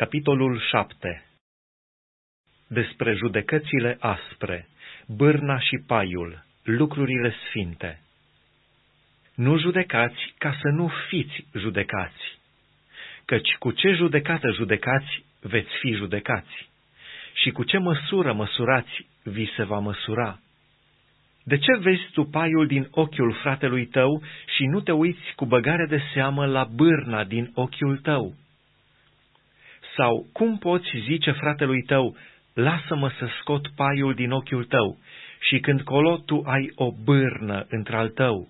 Capitolul 7 Despre judecățile aspre, bârna și paiul, lucrurile sfinte. Nu judecați ca să nu fiți judecați, căci cu ce judecată judecați, veți fi judecați, și cu ce măsură măsurați, vi se va măsura. De ce vezi tu paiul din ochiul fratelui tău și nu te uiți cu băgare de seamă la bârna din ochiul tău? Sau cum poți zice fratelui tău, lasă-mă să scot paiul din ochiul tău, și când colo tu ai o bârnă într-al tău?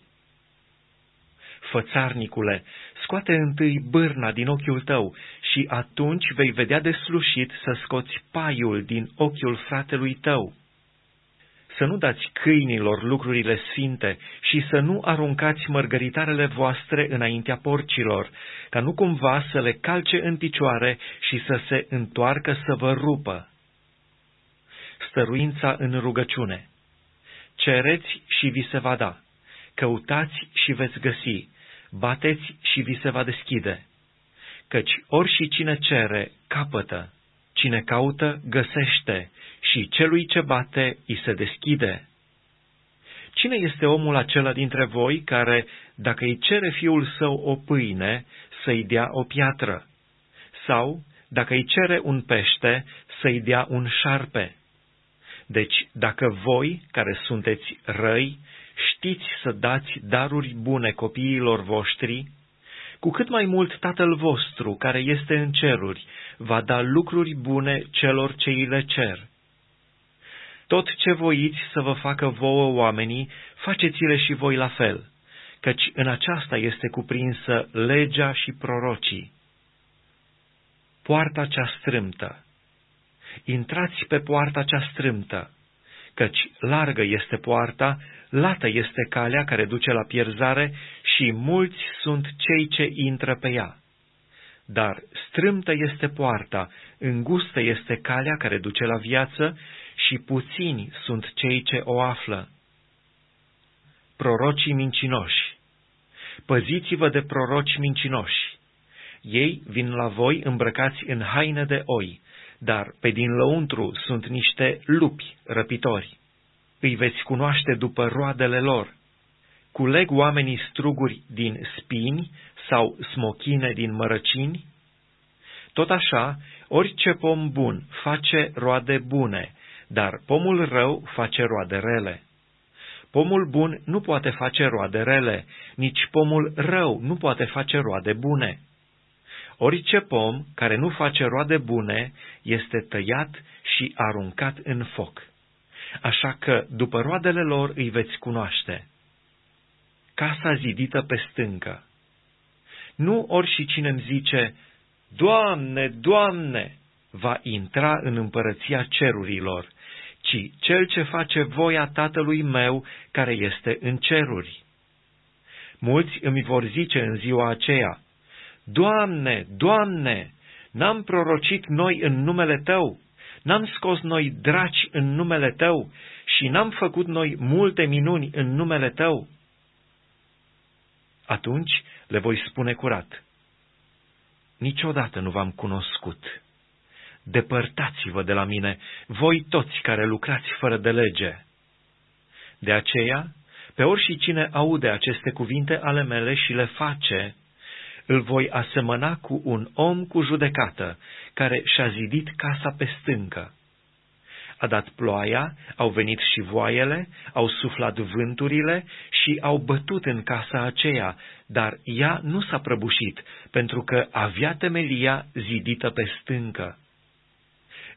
Fățarnicule, scoate întâi bârna din ochiul tău și atunci vei vedea de slușit să scoți paiul din ochiul fratelui tău. Să nu dați câinilor lucrurile sfinte și să nu aruncați mărgăritarele voastre înaintea porcilor, ca nu cumva să le calce în picioare și să se întoarcă să vă rupă. Stăruința în rugăciune. Cereți și vi se va da, căutați și veți găsi, bateți și vi se va deschide. Căci ori și cine cere, capătă, cine caută, găsește, și celui ce bate, îi se deschide. Cine este omul acela dintre voi care, dacă îi cere fiul său o pâine, să-i dea o piatră? Sau, dacă îi cere un pește, să-i dea un șarpe? Deci, dacă voi, care sunteți răi, știți să dați daruri bune copiilor voștri, cu cât mai mult Tatăl vostru, care este în ceruri, va da lucruri bune celor ce îi le cer. Tot ce voiți să vă facă vouă oamenii, faceți-le și voi la fel, căci în aceasta este cuprinsă legea și prorocii. Poarta cea strâmtă Intrați pe poarta cea strâmtă, căci largă este poarta, lată este calea care duce la pierzare și mulți sunt cei ce intră pe ea. Dar strâmtă este poarta, îngustă este calea care duce la viață și puțini sunt cei ce o află. Prorocii mincinoși Păziți-vă de proroci mincinoși. Ei vin la voi îmbrăcați în haine de oi, dar pe din lăuntru sunt niște lupi răpitori. Îi veți cunoaște după roadele lor. Culeg oamenii struguri din spini sau smochine din mărăcini? Tot așa, orice pom bun face roade bune, dar pomul rău face roade rele. Pomul bun nu poate face roade rele, nici pomul rău nu poate face roade bune. Orice pom care nu face roade bune este tăiat și aruncat în foc. Așa că după roadele lor îi veți cunoaște. Casa zidită pe stâncă. Nu ori și cine îmi zice, Doamne, Doamne, va intra în împărăția cerurilor, ci cel ce face voia Tatălui meu care este în ceruri. Mulți îmi vor zice în ziua aceea, Doamne, Doamne, n-am prorocit noi în numele Tău, n-am scos noi draci în numele Tău și n-am făcut noi multe minuni în numele Tău? Atunci le voi spune curat, niciodată nu v-am cunoscut. Depărtați-vă de la mine, voi toți care lucrați fără de lege. De aceea, pe orice cine aude aceste cuvinte ale mele și le face, îl voi asemăna cu un om cu judecată, care și-a zidit casa pe stâncă. A dat ploaia, au venit și voaiele, au suflat vânturile și au bătut în casa aceea, dar ea nu s-a prăbușit, pentru că avea temelia zidită pe stâncă.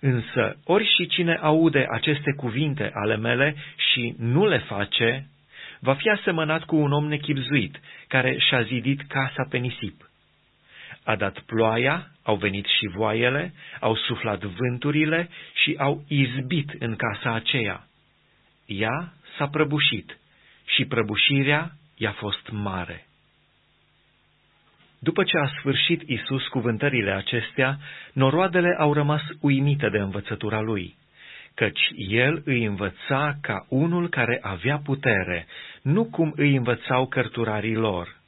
Însă, ori și cine aude aceste cuvinte ale mele și nu le face, va fi asemănat cu un om nechipzuit, care și-a zidit casa pe nisip. A dat ploaia, au venit și voaiele, au suflat vânturile și au izbit în casa aceea. Ea s-a prăbușit și prăbușirea i-a fost mare. După ce a sfârșit Isus cuvântările acestea, noroadele au rămas uimite de învățătura lui căci el îi învăța ca unul care avea putere, nu cum îi învățau cărturarii lor.